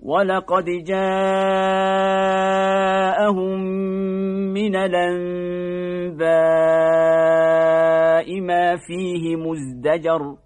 ولقد جاءهم من الأنباء ما فيه مزدجر